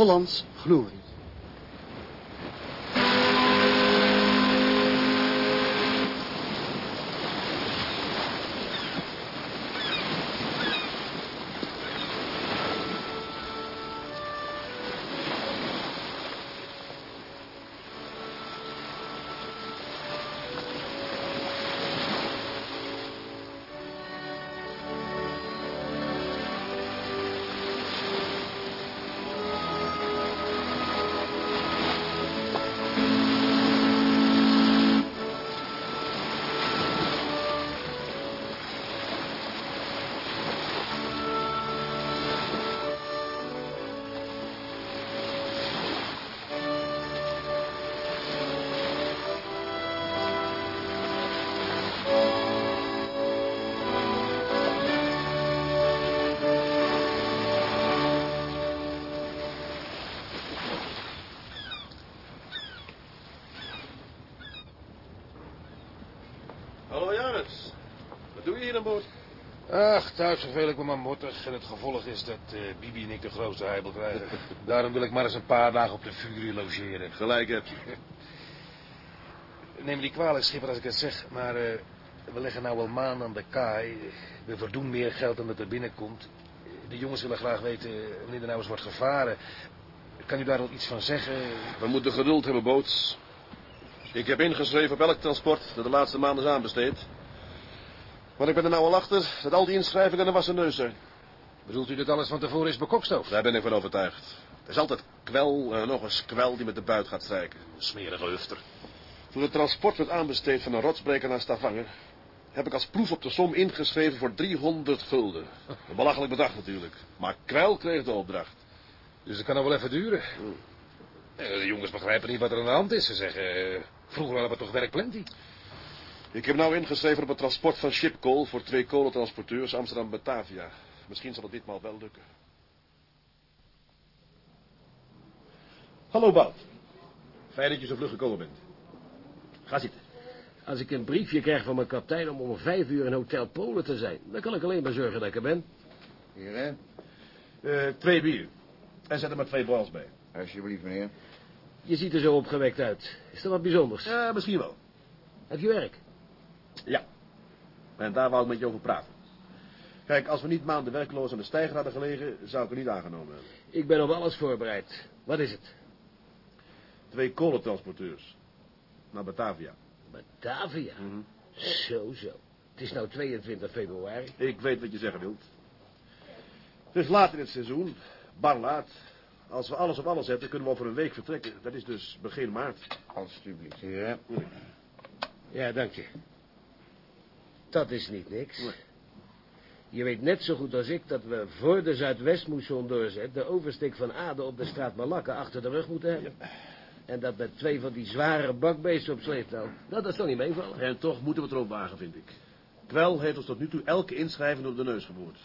Hollands glorie. Thuis verveel ik me maar mottig. En het gevolg is dat eh, Bibi en ik de grootste heibel krijgen. Daarom wil ik maar eens een paar dagen op de Fury logeren. Gelijk heb je. Neem me niet kwalijk, schipper, als ik het zeg. Maar eh, we leggen nou al maanden aan de kaai. We verdoen meer geld dan dat er binnenkomt. De jongens willen graag weten wanneer er nou eens wordt gevaren. Kan u daar wel iets van zeggen? We moeten geduld hebben, boots. Ik heb ingeschreven op elk transport dat de laatste maanden is aanbesteed. Maar ik ben er nou al achter dat al die inschrijvingen een wassen neus zijn. Bedoelt u dat alles van tevoren is bekokstoofd? Daar ben ik van overtuigd. Er is altijd kwel en nog eens kwel die met de buit gaat strijken. Smerige hufter. Toen het transport werd aanbesteed van een rotsbreker naar Stavanger... heb ik als proef op de som ingeschreven voor 300 gulden. Een belachelijk bedrag natuurlijk. Maar kwel kreeg de opdracht. Dus het kan nog wel even duren. Eh, De jongens begrijpen niet wat er aan de hand is. Ze zeggen, eh, vroeger hadden we toch werk plenty. Ik heb nou ingeschreven op het transport van shipcoal voor twee kolentransporteurs Amsterdam-Batavia. Misschien zal het ditmaal wel lukken. Hallo Bout. Fijn dat je zo vlug gekomen bent. Ga zitten. Als ik een briefje krijg van mijn kapitein om om vijf uur in Hotel Polen te zijn... dan kan ik alleen maar zorgen dat ik er ben. Hier, hè? Eh, twee bier. En zet er maar twee broils bij. Alsjeblieft, meneer. Je ziet er zo opgewekt uit. Is er wat bijzonders? Ja, misschien wel. Heb je werk? Ja. En daar wou ik met je over praten. Kijk, als we niet maanden werkloos aan de stijger hadden gelegen, zou ik er niet aangenomen hebben. Ik ben op alles voorbereid. Wat is het? Twee kolentransporteurs. Naar Batavia. Batavia? Zo, zo. Het is nou 22 februari. Ik weet wat je zeggen wilt. Het is laat in het seizoen. Bar laat. Als we alles op alles hebben, kunnen we over een week vertrekken. Dat is dus begin maart. Alsjeblieft, hè? Ja, dank je. Dat is niet niks. Je weet net zo goed als ik dat we voor de Zuidwestmoesson doorzet... de oversteek van Aden op de straat Malakken achter de rug moeten hebben. En dat met twee van die zware bakbeesten op sleeptouw. Nou, dat zal niet meevallen. En toch moeten we het erop wagen, vind ik. Kwel heeft ons tot nu toe elke inschrijving op de neus geboord.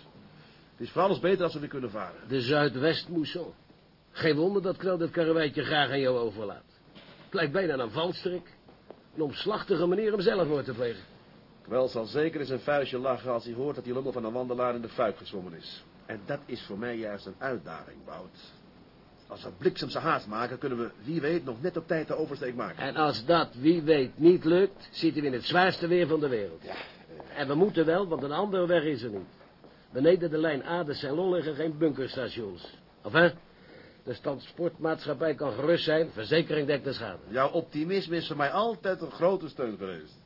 Het is voor alles beter als we weer kunnen varen. De Zuidwestmoesson. Geen wonder dat Knel dit karreweitje graag aan jou overlaat. Het lijkt bijna een valstrik. Een omslachtige manier om zelfmoord te plegen. Kwel zal zeker in zijn vuistje lachen als hij hoort dat die lummel van een wandelaar in de fuik gezwommen is. En dat is voor mij juist een uitdaging, Bout. Als we bliksemse haast maken, kunnen we, wie weet, nog net op tijd de oversteek maken. En als dat, wie weet, niet lukt... zitten we in het zwaarste weer van de wereld. En we moeten wel, want een andere weg is er niet. Beneden de lijn Aden-Ceylon liggen geen bunkerstations. Of hè? De transportmaatschappij kan gerust zijn, verzekering dekt de schade. Jouw optimisme is voor mij altijd een grote steun geweest.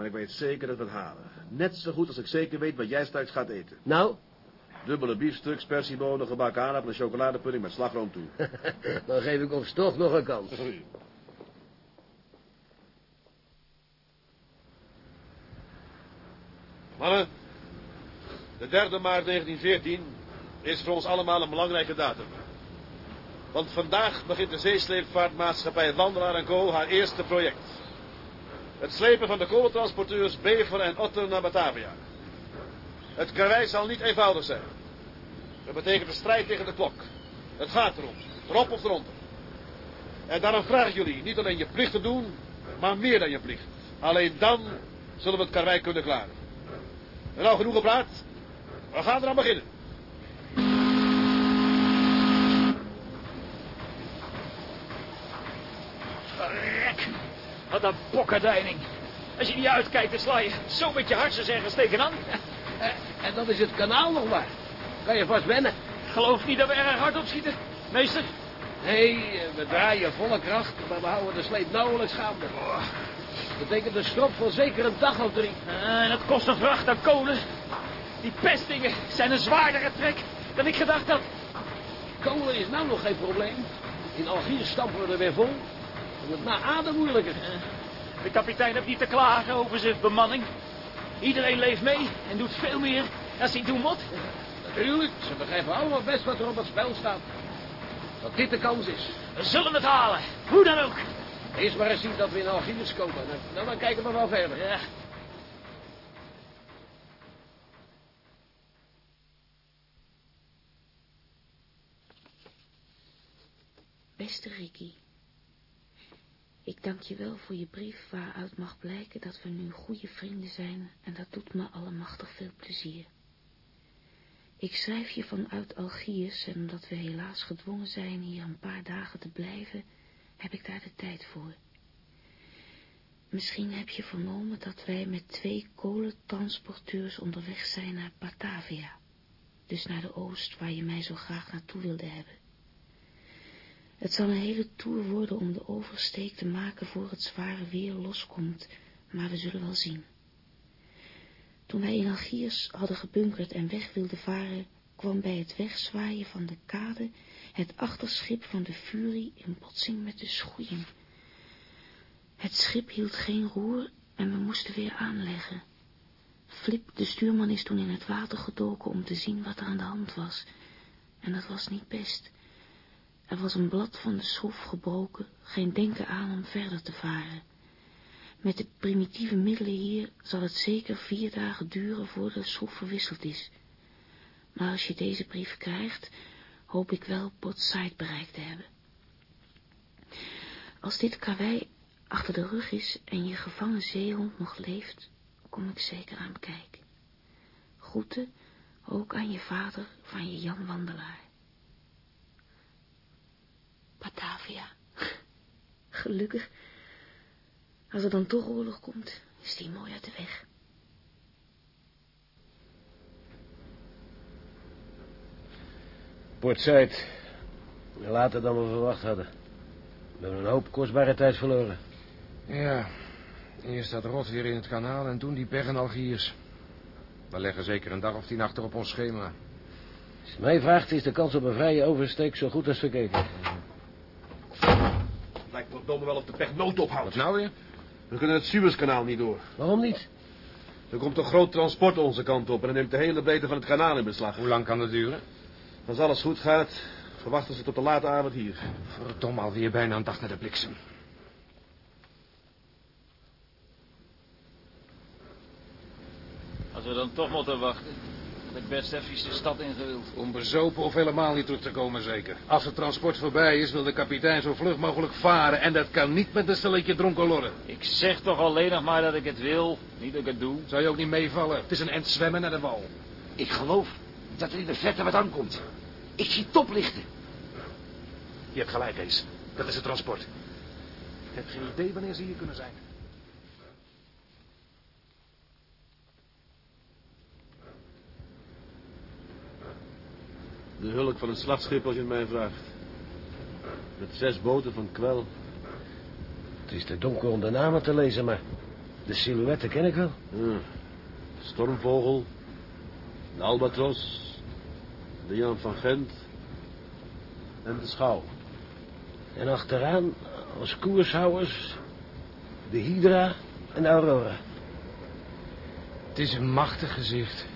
Maar ik weet zeker dat we het halen. Net zo goed als ik zeker weet wat jij straks gaat eten. Nou, Dubbele biefstuk, spersiebonen, gebakken aardappelen, chocoladepudding met slagroom toe. dan geef ik ons toch nog een kans. Mannen, de 3 maart 1914 is voor ons allemaal een belangrijke datum. Want vandaag begint de zeesleepvaartmaatschappij Wandelaar Co. haar eerste project. Het slepen van de kolentransporteurs Bever en Otter naar Batavia. Het karwei zal niet eenvoudig zijn. Dat betekent een strijd tegen de klok. Het gaat erom, erop of eronder. En daarom vraag ik jullie niet alleen je plicht te doen, maar meer dan je plicht. Alleen dan zullen we het karwei kunnen klaren. En nou genoeg gepraat. We gaan eraan beginnen. Wat een bokkerdeining. Als je niet uitkijkt, dan sla je zo met je hartjes ergens tegenaan. Eh, En dan is het kanaal nog maar. Kan je vast wennen. Geloof niet dat we erg hard opschieten, meester. Nee, eh, we draaien volle kracht, maar we houden de sleep nauwelijks gaande. Dat betekent een strop van zeker een dag of drie. En dat kost een vracht aan kolen. Die pestdingen zijn een zwaardere trek dan ik gedacht had. Kolen is nou nog geen probleem. In Algiers stampen we er weer vol. Het na adem moeilijker. De kapitein heeft niet te klagen over zijn bemanning. Iedereen leeft mee en doet veel meer dan hij doen moet. Natuurlijk, ze begrijpen allemaal best wat er op het spel staat. Dat dit de kans is. We zullen het halen, hoe dan ook. Eerst maar eens zien dat we in Algiers komen. Dan, dan kijken we wel verder. Ja. Beste Ricky, ik dank je wel voor je brief waaruit mag blijken dat we nu goede vrienden zijn en dat doet me allemachtig veel plezier. Ik schrijf je vanuit Algiers en omdat we helaas gedwongen zijn hier een paar dagen te blijven, heb ik daar de tijd voor. Misschien heb je vernomen dat wij met twee kolentransporteurs onderweg zijn naar Batavia, dus naar de oost waar je mij zo graag naartoe wilde hebben. Het zal een hele tour worden om de oversteek te maken voor het zware weer loskomt, maar we zullen wel zien. Toen wij in Algiers hadden gebunkerd en weg wilden varen, kwam bij het wegzwaaien van de kade het achterschip van de Fury in botsing met de schoeien. Het schip hield geen roer en we moesten weer aanleggen. Flip, de stuurman, is toen in het water gedoken om te zien wat er aan de hand was. En dat was niet best. Er was een blad van de schroef gebroken, geen denken aan om verder te varen. Met de primitieve middelen hier zal het zeker vier dagen duren voordat de schroef verwisseld is. Maar als je deze brief krijgt, hoop ik wel Port Said bereikt te hebben. Als dit karwei achter de rug is en je gevangen zeehond nog leeft, kom ik zeker aan bekijken. Groeten ook aan je vader van je Jan Wandelaar. Batavia. Gelukkig. Als er dan toch oorlog komt, is die mooi uit de weg. Port Said. Later dan we verwacht hadden. We hebben een hoop kostbare tijd verloren. Ja, eerst dat rot weer in het kanaal en toen die pech in Algiers. We leggen zeker een dag of tien achter op ons schema. Als je mij vraagt, is de kans op een vrije oversteek zo goed als verkeken. Lijkt me domme wel of de pech nood ophoudt. Wat nou weer? We kunnen het Suezkanaal niet door. Waarom niet? Er komt een groot transport onze kant op en dan neemt de hele breedte van het kanaal in beslag. Hoe lang kan dat duren? Als alles goed gaat, verwachten ze tot de late avond hier. Verdomme, alweer bijna een dag naar de bliksem. Als we dan toch moeten wachten, ik best even de stad ingewild. Om bezopen of helemaal niet terug te komen, zeker. Als het transport voorbij is, wil de kapitein zo vlug mogelijk varen. En dat kan niet met een stelletje dronken lorren. Ik zeg toch alleen nog maar dat ik het wil, niet dat ik het doe. Zou je ook niet meevallen? Het is een end zwemmen naar de wal. Ik geloof dat er in de vette wat aankomt. Ik zie toplichten. Je hebt gelijk, Ace. Dat is het transport. Ik heb geen idee wanneer ze hier kunnen zijn. De hulk van een slagschip als je het mij vraagt. Met zes boten van kwel. Het is te donker om de namen te lezen, maar de silhouetten ken ik wel. Ja. Stormvogel. De Albatros. De Jan van Gent. En de Schouw. En achteraan, als koershouders, de Hydra en de Aurora. Het is een machtig gezicht.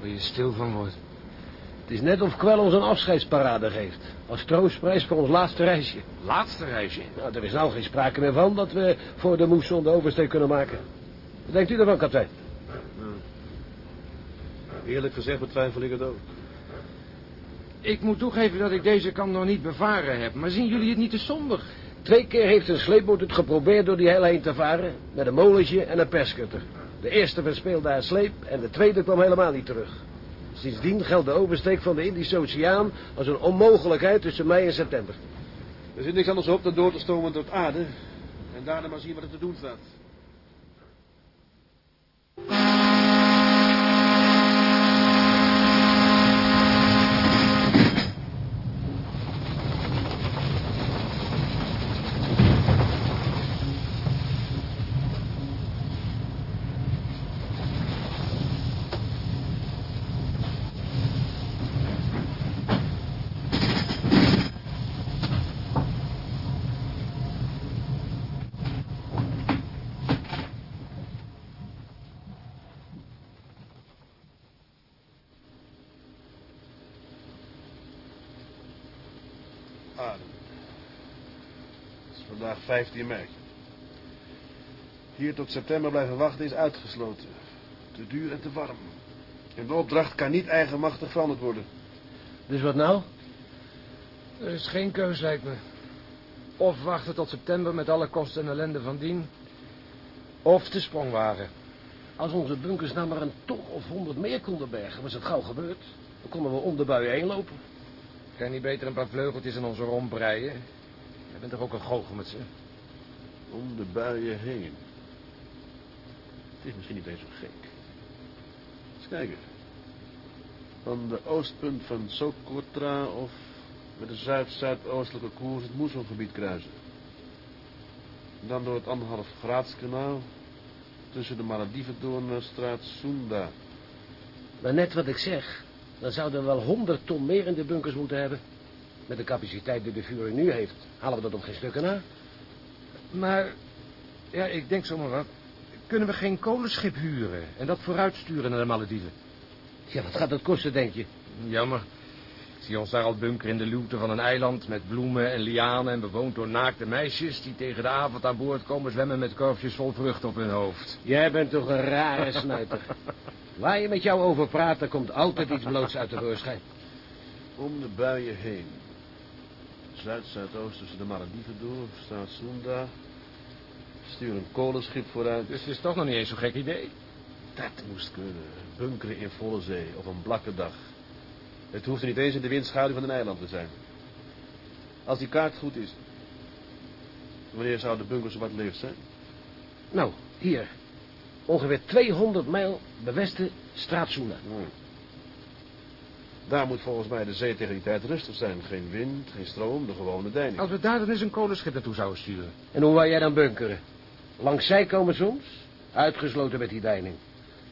Waar je stil van wordt. Het is net of Kwel ons een afscheidsparade geeft. Als troostprijs voor ons laatste reisje. Laatste reisje. Nou, er is nou geen sprake meer van dat we voor de moesson de oversteek kunnen maken. Wat denkt u ervan, kapitein? Eerlijk gezegd betwijfel ik het ook. Ik moet toegeven dat ik deze kant nog niet bevaren heb. Maar zien jullie het niet te somber? Twee keer heeft een sleepboot het geprobeerd door die hel heen te varen. Met een molentje en een perskutter. De eerste verspeelde haar sleep en de tweede kwam helemaal niet terug. Sindsdien geldt de oversteek van de Indische Oceaan als een onmogelijkheid tussen mei en september. Er zit niks anders op dan door te stomen tot aarde. En daarna maar zien wat er te doen staat. Adem. Het is vandaag 15 mei. Hier tot september blijven wachten is uitgesloten. Te duur en te warm. En de opdracht kan niet eigenmachtig veranderd worden. Dus wat nou? Er is geen keus, lijkt me. Of wachten tot september met alle kosten en ellende van dien. Of de sprongwagen. Als onze bunkers nou maar een ton of honderd meer konden bergen, was het gauw gebeurd. Dan konden we om de buien heen lopen. Kan je niet beter een paar vleugeltjes in onze romp breien? Je bent toch ook een goochel met ze? Om de buien heen. Het is misschien niet eens zo gek. Eens kijken. Van de oostpunt van Socotra of met de zuid-zuidoostelijke koers het Moezelgebied kruisen. Dan door het anderhalf graadskanaal tussen de Malediven door naar straat Sunda. Maar net wat ik zeg, dan zouden we wel honderd ton meer in de bunkers moeten hebben. Met de capaciteit die de vuur nu heeft, halen we dat op geen stukken na. Maar, ja, ik denk zomaar wat. Kunnen we geen kolenschip huren en dat vooruitsturen naar de Malediven? Ja, wat gaat dat kosten, denk je? Jammer. Ik zie ons daar al bunkeren in de luwte van een eiland... met bloemen en lianen en bewoond door naakte meisjes... die tegen de avond aan boord komen zwemmen met korfjes vol vruchten op hun hoofd. Jij bent toch een rare snuiter. Waar je met jou over praat, er komt altijd iets bloots uit de voorschijn. Om de buien heen. Zuid-zuidoost tussen de Malediven door, straat Sunda. Stuur een kolenschip vooruit. Dus het is toch nog niet eens zo'n gek idee. Dat moest kunnen. Bunkeren in volle zee op een blakke dag. Het hoeft er niet eens in de windschaduw van een eiland te zijn. Als die kaart goed is. Wanneer zou de bunker zo wat leeg zijn? Nou, hier. Ongeveer 200 mijl bewesten Straatsuna. Hmm. Daar moet volgens mij de zee tegen die tijd rustig zijn. Geen wind, geen stroom, de gewone deining. Als we daar dan eens een kolenschip naartoe zouden sturen. En hoe wou jij dan bunkeren? Langs zij komen soms? Uitgesloten met die deining.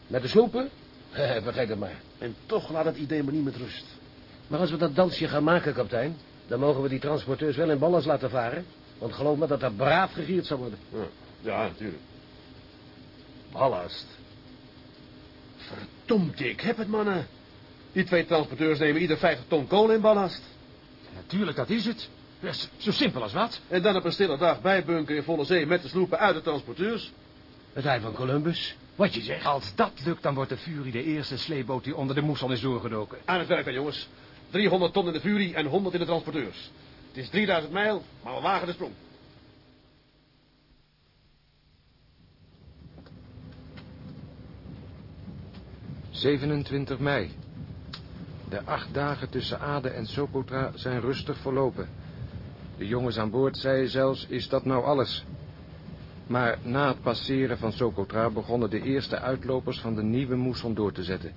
Met de sloepen? Vergeet het maar. En toch laat het idee me niet met rust. Maar als we dat dansje gaan maken, kapitein... dan mogen we die transporteurs wel in ballast laten varen. Want geloof me dat er braaf gegierd zal worden. Ja, ja natuurlijk. Ballast. Verdomd, ik heb het, mannen. Die twee transporteurs nemen ieder 50 ton kolen in ballast. Natuurlijk, dat is het. Zo simpel als wat. En dan op een stille dag bijbunkeren in volle zee met de sloepen uit de transporteurs. Het ei van Columbus. Wat je zegt. Als dat lukt, dan wordt de Fury de eerste sleepboot die onder de moesson is doorgedoken. Aan het werk dan, jongens. 300 ton in de Fury en 100 in de transporteurs. Het is 3000 mijl, maar we wagen de sprong. ...27 mei. De acht dagen tussen Ade en Socotra zijn rustig verlopen. De jongens aan boord zeiden zelfs, is dat nou alles? Maar na het passeren van Socotra begonnen de eerste uitlopers van de nieuwe moesson door te zetten.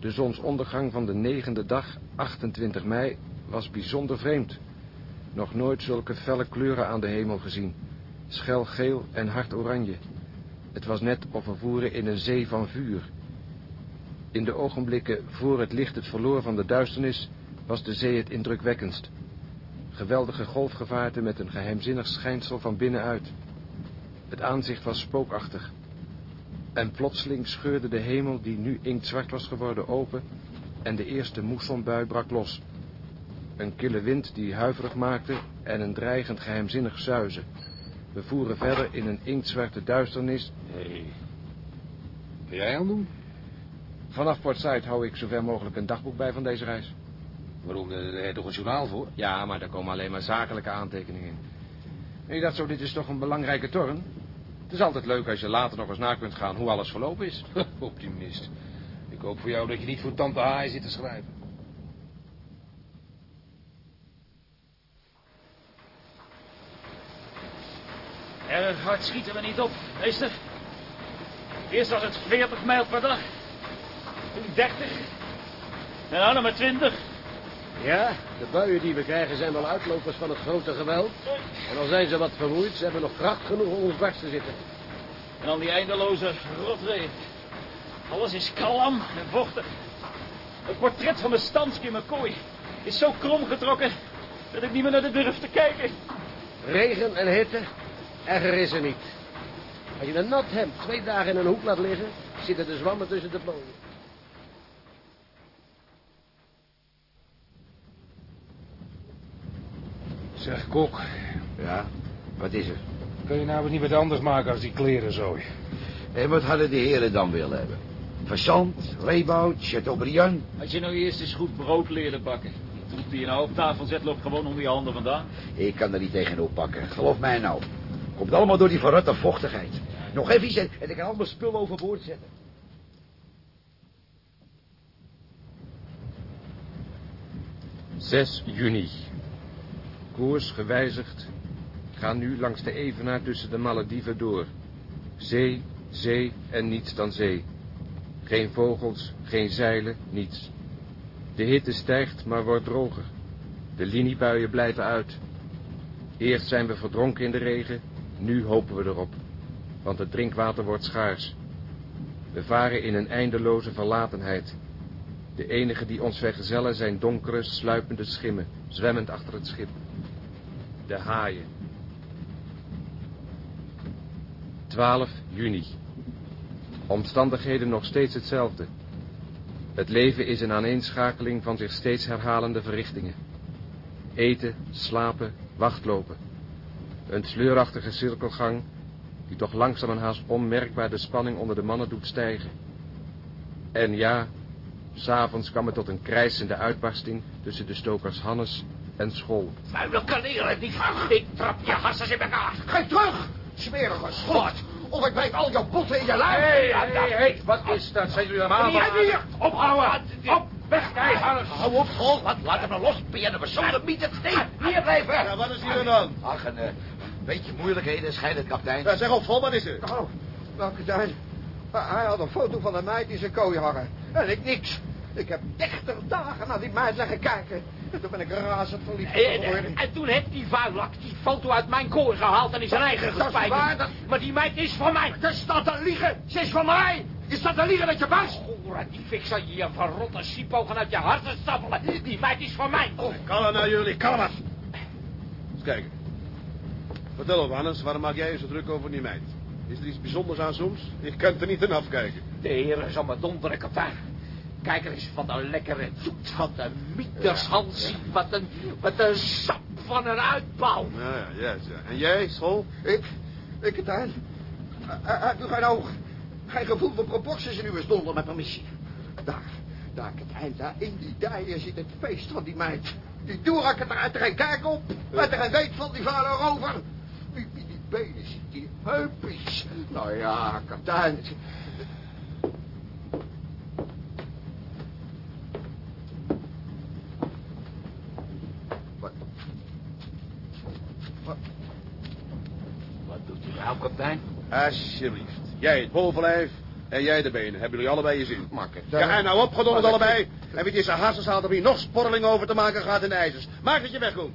De zonsondergang van de negende dag, 28 mei, was bijzonder vreemd. Nog nooit zulke felle kleuren aan de hemel gezien. Schel geel en hard oranje. Het was net of we voeren in een zee van vuur. In de ogenblikken voor het licht het verloor van de duisternis was de zee het indrukwekkendst. Geweldige golfgevaarten met een geheimzinnig schijnsel van binnenuit. Het aanzicht was spookachtig. En plotseling scheurde de hemel, die nu inktzwart was geworden, open... en de eerste moessonbui brak los. Een kille wind die huiverig maakte en een dreigend geheimzinnig zuizen. We voeren verder in een inktzwarte duisternis. Hé. Wat jij aan doen? Vanaf Port Said hou ik zover mogelijk een dagboek bij van deze reis. Waarom? Daar heb je toch een journaal voor? Ja, maar daar komen alleen maar zakelijke aantekeningen in. Je dacht zo, dit is toch een belangrijke torn? Het is altijd leuk als je later nog eens na kunt gaan hoe alles verlopen is. Optimist. Ik hoop voor jou dat je niet voor tante Haai zit te schrijven. hard schieten we niet op, meester. Eerst was het 40 mijl per dag. Toen 30. En nou nog maar 20. Ja, de buien die we krijgen zijn wel uitlopers van het grote geweld. En al zijn ze wat vermoeid, ze hebben nog kracht genoeg om ons dwars te zitten. En dan die eindeloze rotregen. Alles is klam en vochtig. Het portret van de Stansky in mijn kooi is zo krom getrokken dat ik niet meer naar de durf te kijken. Regen en hitte, erger is er niet. Als je een nat hemd twee dagen in een hoek laat liggen, zitten de zwammen tussen de bomen. Zeg, kok, Ja, wat is er? kun je nou niet wat anders maken als die kleren zooi? En wat hadden de heren dan willen hebben? Verzand, Reeboud, Chateaubriand. Als je nou eerst eens goed brood leerde bakken. Die troep die je nou op tafel zet, loopt gewoon onder je handen vandaan. Ik kan er niet tegenop pakken, geloof mij nou. Komt allemaal door die verrotte vochtigheid. Nog even iets en, en ik kan al mijn spullen overboord zetten. Zes juni. Koers gewijzigd. Ga nu langs de evenaar tussen de Malediven door. Zee, zee en niets dan zee. Geen vogels, geen zeilen, niets. De hitte stijgt, maar wordt droger. De liniebuien blijven uit. Eerst zijn we verdronken in de regen, nu hopen we erop. Want het drinkwater wordt schaars. We varen in een eindeloze verlatenheid. De enige die ons vergezellen zijn donkere, sluipende schimmen, zwemmend achter het schip. De haaien. 12 juni. Omstandigheden nog steeds hetzelfde. Het leven is een aaneenschakeling van zich steeds herhalende verrichtingen. Eten, slapen, wachtlopen. Een sleurachtige cirkelgang die toch langzaam en haast onmerkbaar de spanning onder de mannen doet stijgen. En ja, s'avonds kwam het tot een krijsende uitbarsting tussen de stokers Hannes en School. Vuile kaleren, die ik trap je hassers in elkaar. Ga terug, smerige schot. Of ik breek al je botten in je lijf. Hé, hé, hé, wat is dat? Zijn jullie allemaal... Niet hier! Ophouden! Op, weg, kijk, Hannes! Hou op, school. Wat, laat hem nou los. Je een zonder miet? Nee, hier blijven. Ja, wat is hier dan? Ach, een eh, beetje moeilijkheden, schijnt het, kapitein. Ja, zeg op, vol, wat is er? Oh, nou, kapitein. Hij had een foto van een meid in zijn kooi hangen. En ik niks. Ik heb 30 dagen naar die meid liggen kijken. En toen ben ik razend verliefd geworden. En toen heeft die vuilak die foto uit mijn kooi gehaald en in zijn eigen Dat is gespijkerd. waar, dat- Maar die meid is van mij. Je staat te liegen. Ze is van mij. Je staat te liegen met je buis. Goera, die fik zal je je verrotte siepogen uit je harten stappelen. Die meid is van mij. Kalm nou jullie, kalm. Eens kijken. Vertel op, Hannes, waarom maak jij je zo druk over die meid? Is er iets bijzonders aan soms? Ik kan er niet aan afkijken. De heren zal me donderen, kapitein. Kijk er eens van een lekkere zoet van de mietershand. Wat een, wat een sap van een uitbouw. Ja, ja, ja. En jij, school? Ik, ik, kapitein. Hij heeft u geen oog. Geen gevoel voor proporties in uw donder met permissie. Daar, daar, kapitein, daar in die dijen zit het feest van die meid. Die Doerak er uit er geen kijk op. Met er geen weet van die. Wie, wie die benen ziet, die heupjes. Nou ja, kapitein. Wat? Wat? Wat doet u nou, kapitein? Alsjeblieft. Jij het bovenlijf en jij de benen. Hebben jullie allebei je zin? Maak het. Ja, en nou opgedonderd allebei. En wie deze hassers haalt om hier nog sporreling over te maken gaat in de ijzers. Maak dat je wegkomt.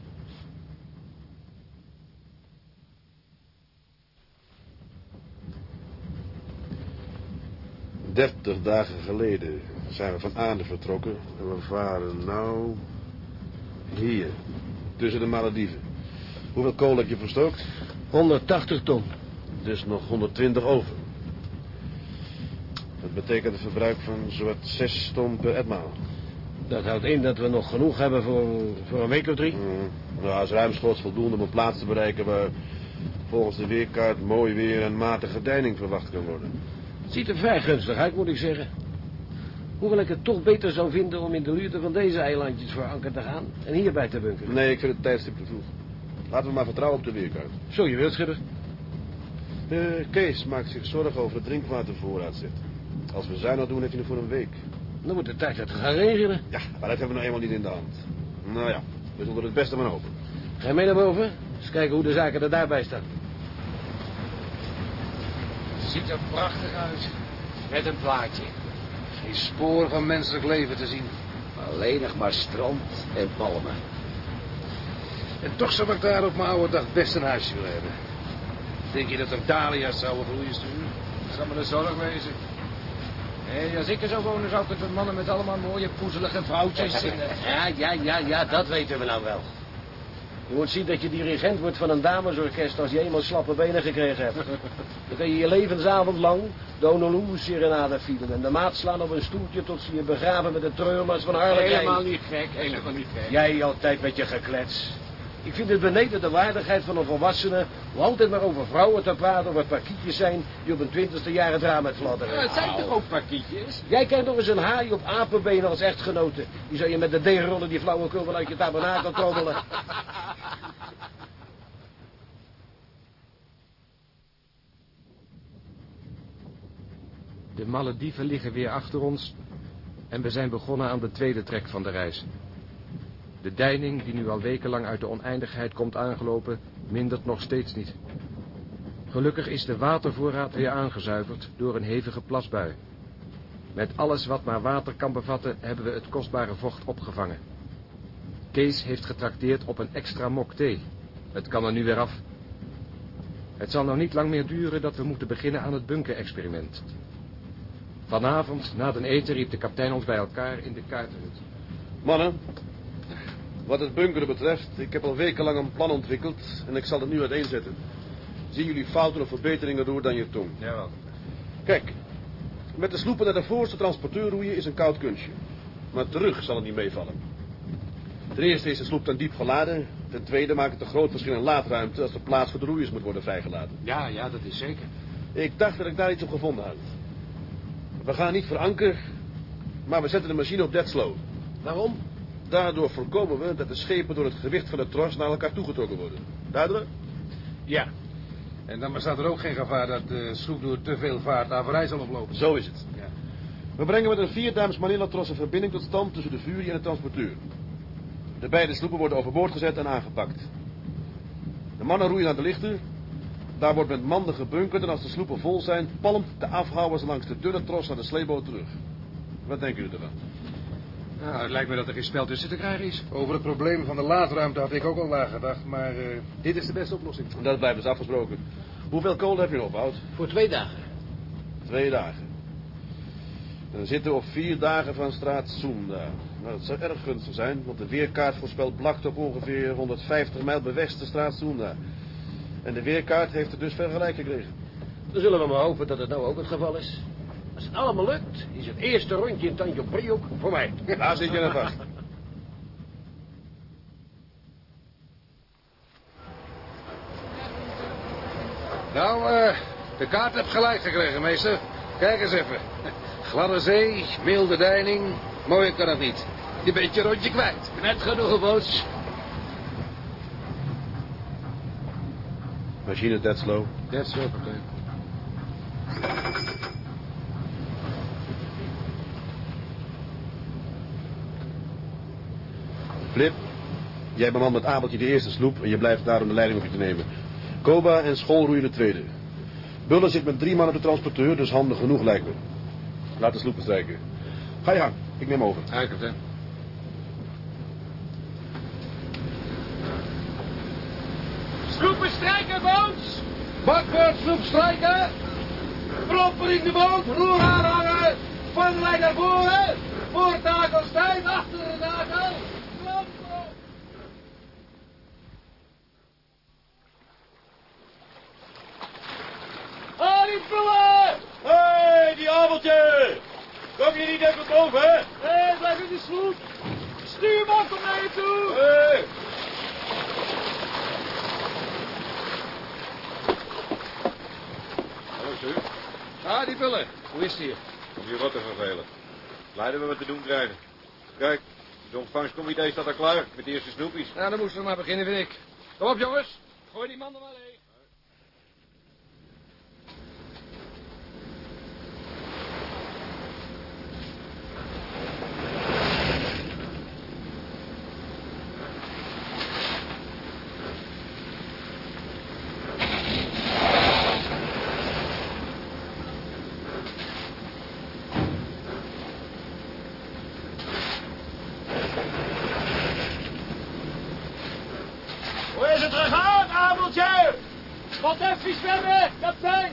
Dertig dagen geleden zijn we van Aande vertrokken. En we varen nou hier, tussen de Malediven. Hoeveel kool heb je verstookt? 180 ton. Dus nog 120 over. Dat betekent een verbruik van zowat 6 ton per etmaal. Dat houdt in dat we nog genoeg hebben voor, voor een week of drie. Mm, nou, is ruimschoots voldoende om een plaats te bereiken waar volgens de weerkaart mooi weer en matige deining verwacht kan worden. Het ziet er vrij gunstig uit, moet ik zeggen. Hoewel ik het toch beter zou vinden om in de luurte van deze eilandjes voor anker te gaan en hierbij te bunkeren. Nee, ik vind het tijdstip te vroeg. Laten we maar vertrouwen op de weerkaart. Zo je wilt, schipper. Eh, Kees maakt zich zorgen over het drinkwatervoorraad zit. Als we zuinig doen, heeft hij nog voor een week. Dan wordt het tijd dat het gaat regenen. Ja, maar dat hebben we nou eenmaal niet in de hand. Nou ja, we zullen er het beste van hopen. Ga je mee naar boven? Eens kijken hoe de zaken er daarbij staan. Ziet er prachtig uit. Met een plaatje. Geen spoor van menselijk leven te zien. Alleen nog maar strand en palmen. En toch zou ik daar op mijn oude dag best een huisje willen hebben. Denk je dat er dahlia's zouden groeien, Stuur? Dat zou me een zorg wezen. Hé, als ik er zou wonen, zou ik het met mannen met allemaal mooie poezelige vrouwtjes. Ja, ja, ja, ja, dat weten we nou wel. Je moet zien dat je dirigent wordt van een damesorkest als je eenmaal slappe benen gekregen hebt. Dan kun je je levensavond lang de Honolulu serenade vielen en de maat slaan op een stoeltje tot ze je begraven met de treurmars van Harlekijn. Helemaal niet gek, helemaal niet gek. Jij altijd met je geklets. Ik vind het beneden de waardigheid van een volwassene om altijd maar over vrouwen te praten of het parkietjes zijn die op een twintigste jaar het raam uit fladderen. Ja, het zijn toch ook parkietjes? Jij krijgt nog eens een haai op apenbenen als echtgenote. Die zou je met de D-rollen die flauwekul vanuit je tabernakel trommelen. De Malediven liggen weer achter ons en we zijn begonnen aan de tweede trek van de reis. De deining, die nu al wekenlang uit de oneindigheid komt aangelopen, mindert nog steeds niet. Gelukkig is de watervoorraad weer aangezuiverd door een hevige plasbui. Met alles wat maar water kan bevatten, hebben we het kostbare vocht opgevangen. Kees heeft getrakteerd op een extra mok thee. Het kan er nu weer af. Het zal nou niet lang meer duren dat we moeten beginnen aan het bunker-experiment. Vanavond, na den eten, riep de kapitein ons bij elkaar in de kaartenhut. Mannen, wat het bunkeren betreft, ik heb al wekenlang een plan ontwikkeld en ik zal het nu uiteenzetten. Zien jullie fouten of verbeteringen door dan je tong. Jawel. Kijk, met de sloepen naar de voorste transporteur roeien is een koud kunstje. Maar terug zal het niet meevallen. Ten eerste is de sloep dan diep geladen. Ten tweede maakt het een groot verschil in laadruimte als de plaats voor de roeiers moet worden vrijgelaten. Ja, ja, dat is zeker. Ik dacht dat ik daar iets op gevonden had. We gaan niet voor anker, maar we zetten de machine op dead slow. Waarom? Daardoor voorkomen we dat de schepen door het gewicht van de tros naar elkaar toegetrokken worden. Duidelijk? Ja. En dan bestaat er ook geen gevaar dat de sloep door te veel vaart averij zal oplopen. Zo is het. Ja. We brengen met een vierduims Manila-tros een verbinding tot stand tussen de Fury en de transporteur. De beide sloepen worden overboord gezet en aangepakt. De mannen roeien naar de lichter. Daar wordt met manden gebunkerd en als de sloepen vol zijn, palmt de afhouwers langs de dunne tros naar de sleeboot terug. Wat denken jullie ervan? Nou, het lijkt me dat er geen spel tussen te krijgen is. Over het probleem van de laadruimte had ik ook al nagedacht, maar eh, dit is de beste oplossing. Dat blijft dus afgesproken. Hoeveel kolen heb je nog, Wout? Voor twee dagen. Twee dagen. Dan zitten we op vier dagen van straat Soenda. Nou, dat zou erg gunstig zijn, want de weerkaart voorspelt blakte op ongeveer 150 mijl bewesten de straat Soenda. En de weerkaart heeft er dus vergelijk gekregen. Dan zullen we maar hopen dat het nou ook het geval is. Als het allemaal lukt, is het eerste rondje in Tanjong Priok voor mij. Daar zit je aan vast. Nou, eh, de kaart heb gelijk gekregen, meester. Kijk eens even. Gladde zee, milde deining. Mooier kan het niet. Je bent je rondje kwijt. Net genoeg, boos. Machine dead slow. Dat is wel, kapitein. Flip, jij bemant met Abeltje de eerste sloep en je blijft daar om de leiding op je te nemen. Koba en School roeien de tweede. Buller zit met drie man op de transporteur, dus handig genoeg lijkt me. Laat de sloep bestrijken. Ga je gang, ik neem over. Ja, kapitein. Sloepen strijken, boot! Bakboord, sloep strijken. Proppen in de boot, roer aanhangen. Vanlijn naar voren. Voortakel stijf, achter de takel. Klappen. Aanvullen! Hé, hey, die Abeltje! Kom je niet even boven, hè? Hé, blijf in de sloep! Stuurman, kom naar je toe! Hé! Hallo, Stuur. Ah, die vullen. Hoe is het hier? Om je wat te vervelen. Leiden we wat te doen krijgen. Kijk, de ontvangstcomité staat al klaar met de eerste snoepjes. Nou, dan moesten we maar beginnen, vind ik. Kom op, jongens. Gooi die man er maar leeg. Wat even zwemmen, kapitein!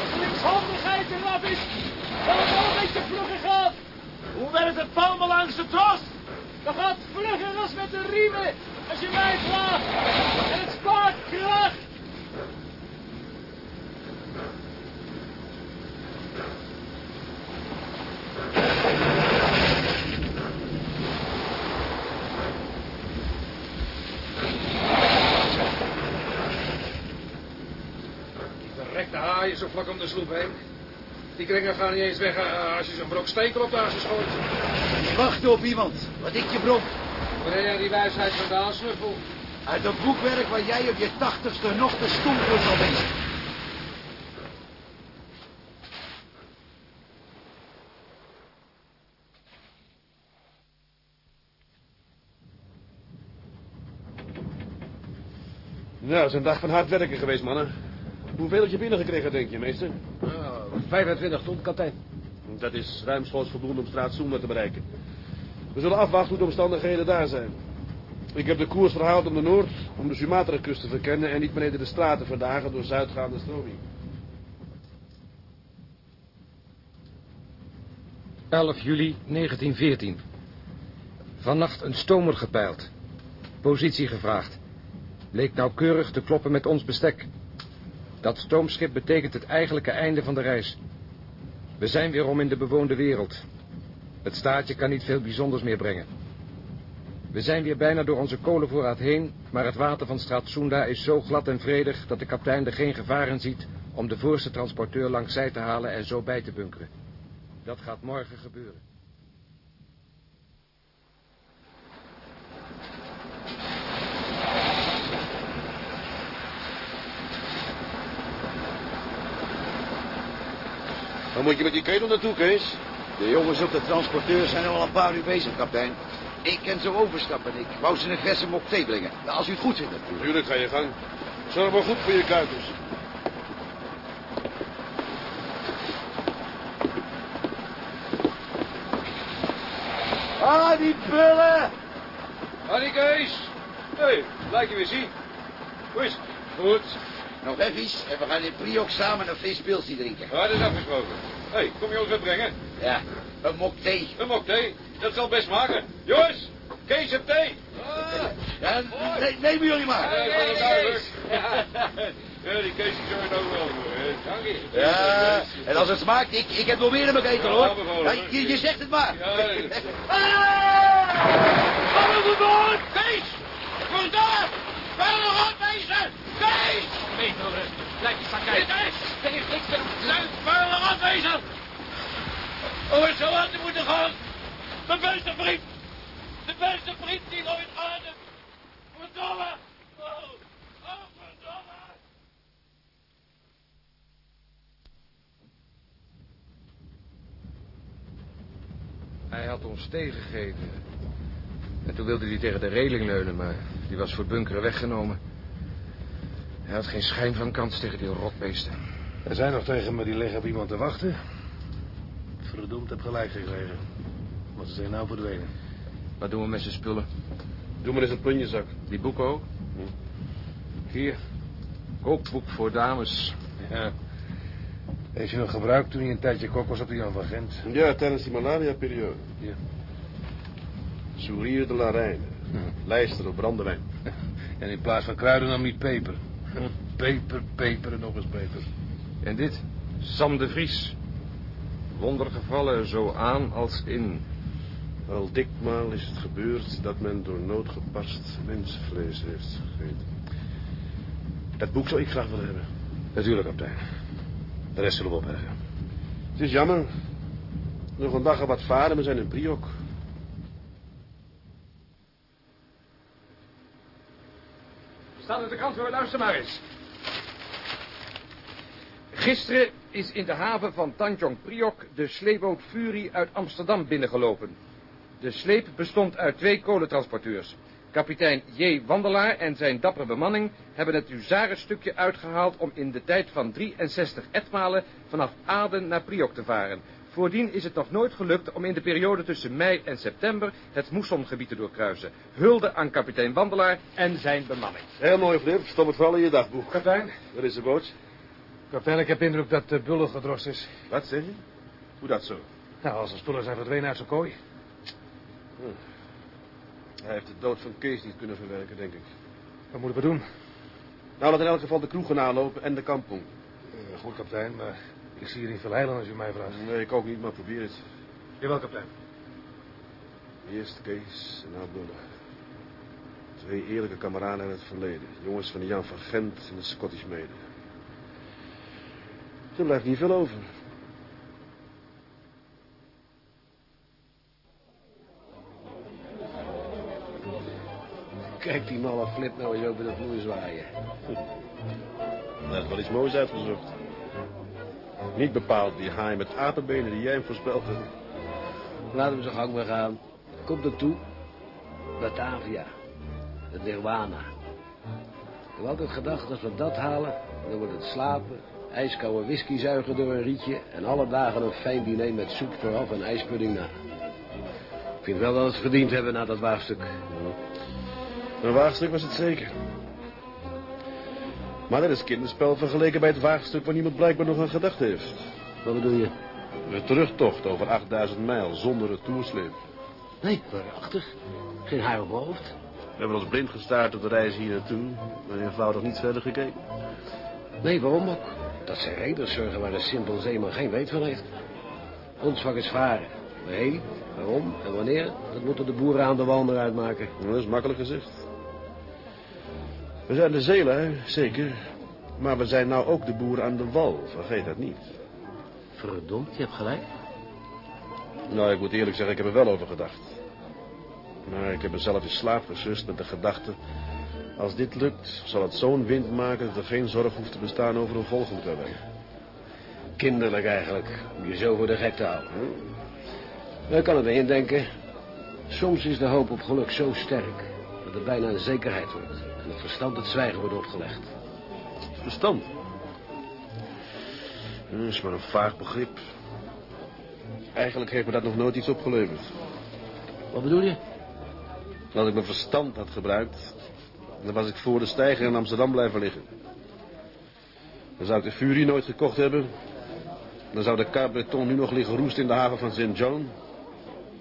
Als de linkshandigheid eraf is, dan het wel een beetje vlugger gaat. Hoe werkt het palmen langs de tros? Dat gaat vlugger als met de riemen, als je mij vraagt. En het spaart kracht. Die verrekte haaien zo vlak om de sloep heen. Die kringen gaan niet eens weg eh, als je zo'n brok stekel op de assen gooit. Wacht op iemand. Wat ik je brom. Wanneer jij die wijsheid vandaan snuffel. Uit dat boekwerk waar jij op je tachtigste nog de stoel voor zal wezen. Nou, het is een dag van hard werken geweest, mannen. Hoeveel heb je binnengekregen, denk je, meester? Nou, 25 ton, kapitein. Dat is ruimschoots voldoende om straat Zoemer te bereiken. We zullen afwachten hoe de omstandigheden daar zijn. Ik heb de koers verhaald om de Noord, om de Sumatra-kust te verkennen... en niet beneden de straten verdagen door zuidgaande stroming. 11 juli 1914. Vannacht een stomer gepeild. Positie gevraagd. Leek nauwkeurig te kloppen met ons bestek. Dat stoomschip betekent het eigenlijke einde van de reis. We zijn weer om in de bewoonde wereld. Het staatje kan niet veel bijzonders meer brengen. We zijn weer bijna door onze kolenvoorraad heen, maar het water van Straatsunda is zo glad en vredig dat de kapitein er geen gevaar in ziet om de voorste transporteur langs zij te halen en zo bij te bunkeren. Dat gaat morgen gebeuren. Waar moet je met die ketel naartoe, Kees? De jongens op de transporteur zijn al een paar uur bezig, kapitein. Ik kan zo overstappen. Ik wou ze een verse mok thee brengen. Als u het goed vindt, natuurlijk. Tuurlijk, ga je gang. Zorg maar goed voor je kuikens. Ah, die bullen! Annie Kees. Hé, hey, lijkt je weer zien. Hoe is het? Goed. Nog even en we gaan in Priok samen een fris pilsje drinken. Ja, dat is afgesproken. Hé, hey, kom je ons wat brengen? Ja, een mok thee. Een mok thee. Dat zal best maken. Jongens, Kees heeft thee. Ja, ne nemen jullie maar. Ja, dat is wel. Ja, die Kees die zorgt ook wel voor. je. Ja, en als het smaakt, ik, ik heb nog meer in mijn Ja, hoor. Ja, je, je zegt het maar. Ja, dat- Kom overboord! Kees! Vandaar! Waar nog wat Kees! Peter, blijf je zak uit. Niks meer op te Zijn waar nog wat wezen! Oh, het zou aan te moeten gaan! Mijn beste vriend! De beste vriend die nooit ademt! Verdomme! Oh, oh verdomme! Hij had ons tegengegeven. En toen wilde hij tegen de reling leunen, maar die was voor bunkeren weggenomen. Hij had geen schijn van kans tegen die rotbeesten. Er zijn nog tegen me die liggen op iemand te wachten. Verdomd heb gelijk gekregen. Maar ze zijn nou verdwenen. Wat doen we met zijn spullen? Doe maar eens een plunjezak. Die boeken ook? Hier. Kookboek voor dames. Ja. Heeft je nog gebruikt toen hij een tijdje kok was op Jan van Gent? Ja, tijdens die malaria-periode. Ja. Sourire de la Reine. Lijster op brandewijn. En in plaats van kruiden nam hij peper. Peper, peper en nog eens peper. En dit? Sam de Vries. Wondergevallen zo aan als in. Al dikmaal is het gebeurd dat men door nood geparst mensenvlees heeft gegeten. Dat boek zou ik graag willen hebben. Natuurlijk, kapitein. De rest zullen we opbergen. Het is jammer. Nog een dag wat varen, we zijn in Priok. Staat in de krant hoor, luister maar eens. Gisteren is in de haven van Tanjong Priok de sleepboot Fury uit Amsterdam binnengelopen. De sleep bestond uit twee kolentransporteurs. Kapitein J. Wandelaar en zijn dappere bemanning hebben het huzarenstukje uitgehaald om in de tijd van 63 etmalen vanaf Aden naar Priok te varen. Voordien is het nog nooit gelukt om in de periode tussen mei en september het moessongebied te doorkruisen. Hulde aan kapitein Wandelaar en zijn bemanning. Heel mooi, Flip. Stop het vooral in je dagboek. Kapitein? Waar is de boot? Kapitein, ik heb indruk dat de bullen gedrost is. Wat zeg je? Hoe dat zo? Nou, als de spullen zijn verdwenen uit zijn kooi. Hij heeft de dood van Kees niet kunnen verwerken, denk ik. Wat moeten we doen? Nou, laat in elk geval de kroegen aanlopen en de kampong. Eh, goed, kapitein, maar ik zie hier niet veel heilen als u mij vraagt. Nee, ik ook niet, maar probeer het. Jawel, kapitein. Eerst Kees en nou. Twee eerlijke kameraden uit het verleden. Jongens van de Jan van Gent en de Scottish Mede. Er blijft niet veel over. Kijk die malle flip nou eens over de vloer zwaaien. Hij heeft wel iets moois uitgezocht. Niet bepaald die haai met apenbenen die jij hem voorspeld hebt. Laten we zo gang maar gaan. Komt er toe. Batavia. Het Nirwana. Ik heb altijd gedacht, als we dat halen, dan wordt het slapen, ijskoude whisky zuigen door een rietje en alle dagen een fijn diner met soep vooraf en ijspudding na. Ik vind wel dat we het verdiend hebben na dat waagstuk. Een waagstuk was het zeker. Maar dat is kinderspel vergeleken bij het waagstuk waar niemand blijkbaar nog aan gedacht heeft. Wat bedoel je? De terugtocht over 8000 mijl zonder retoursleep. Nee, waarachtig. Geen haar op hoofd. We hebben ons blind gestaard op de reis hier naartoe, maar eenvoudig niet verder gekeken. Nee, waarom ook? Dat zijn reders zorgen waar de simpel zeeman geen weet van heeft. Ons vak is varen. Waarheen, waarom en wanneer, dat moeten de boeren aan de wal maar uitmaken. Dat is makkelijk gezegd. We zijn de zeelui, zeker. Maar we zijn nou ook de boeren aan de wal, vergeet dat niet. Verdomd, je hebt gelijk. Nou, ik moet eerlijk zeggen, ik heb er wel over gedacht. Maar ik heb mezelf in slaap gesust met de gedachte... als dit lukt, zal het zo'n wind maken... dat er geen zorg hoeft te bestaan over een volgend hebben. Kinderlijk eigenlijk, om je zo voor de gek te houden. Ik kan het erin denken. Soms is de hoop op geluk zo sterk... dat het bijna een zekerheid wordt. Het verstand het zwijgen wordt opgelegd. Verstand? Dat is maar een vaag begrip. Eigenlijk heeft me dat nog nooit iets opgeleverd. Wat bedoel je? Als ik mijn verstand had gebruikt... dan was ik voor de stijger in Amsterdam blijven liggen. Dan zou ik de Fury nooit gekocht hebben. Dan zou de Cabreton nu nog liggen roest in de haven van St. John.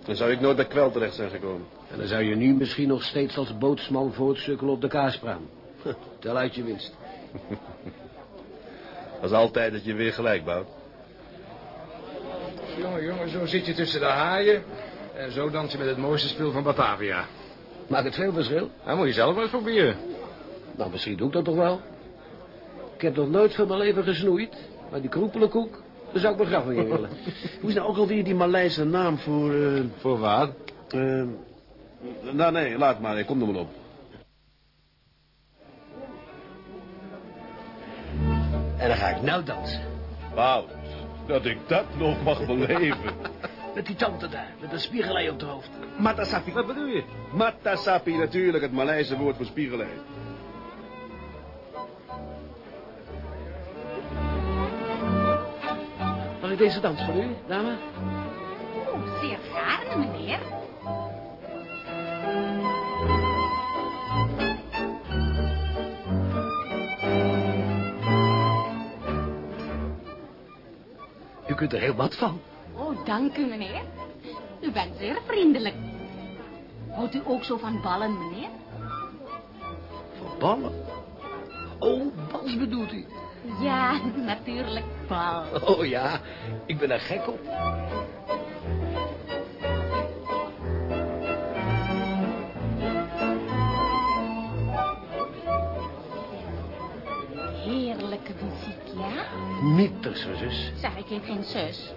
Dan zou ik nooit bij kwel terecht zijn gekomen. En dan zou je nu misschien nog steeds als bootsman voortsukkelen op de kaaspraam. Tel uit je winst. Dat is altijd dat je weer gelijk bouwt. Jongen, jongen, zo zit je tussen de haaien. En zo dans je met het mooiste spul van Batavia. Maakt het veel verschil? Dat moet je zelf maar eens proberen. Nou, misschien doe ik dat toch wel. Ik heb nog nooit van mijn leven gesnoeid. Maar die kroepelenkoek, daar zou ik mijn graf in willen. Hoe is nou ook alweer die Maleise naam voor... eh Voor wat? eh, nou, nee, laat maar. Ik kom er maar op. En dan ga ik nou dansen. Wout, dat ik dat nog mag beleven. Met die tante daar, met een spiegelei op de hoofd. Matasapi. Wat bedoel je? Matasapi, natuurlijk, het Maleise woord voor spiegelei. Deze dans van u, dame? Oh, zeer gaarne, meneer. U kunt er heel wat van. Oh, dank u, meneer. U bent zeer vriendelijk. Houdt u ook zo van ballen, meneer? Van ballen? Oh, bals bedoelt u? Ja, natuurlijk, Oh ja, ik ben er gek op. Heerlijke muziek, ja? Mieters, zus. Zeg, ik heet geen zus.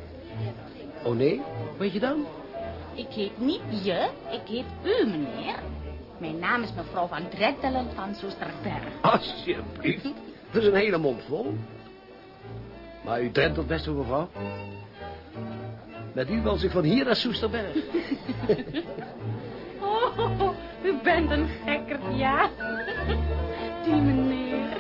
Oh nee, weet je dan? Ik heet niet je, ik heet u, meneer. Mijn naam is mevrouw van Dreddelen van Soesterberg. Alsjeblieft. Dat is een hele mond vol. Maar u drentelt best, hoor, mevrouw. Met u was ik van hier naar Soesterberg. oh, u bent een gekker, ja. Die meneer.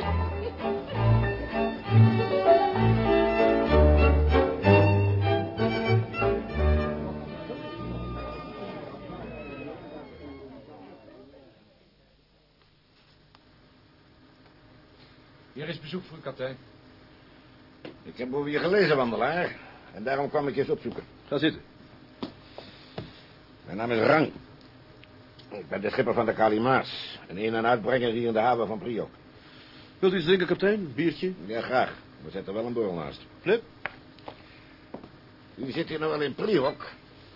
Hier is bezoek voor u, kapitein. Ik heb over je gelezen, wandelaar. En daarom kwam ik je eens opzoeken. Ga zitten. Mijn naam is Rang. Ik ben de schipper van de Kalimaas. En in- en uitbrenger hier in de haven van Priok. Wilt u iets drinken, kapitein? Biertje? Ja, graag. We zetten wel een borrel naast. Flip? U zit hier nou wel in Priok.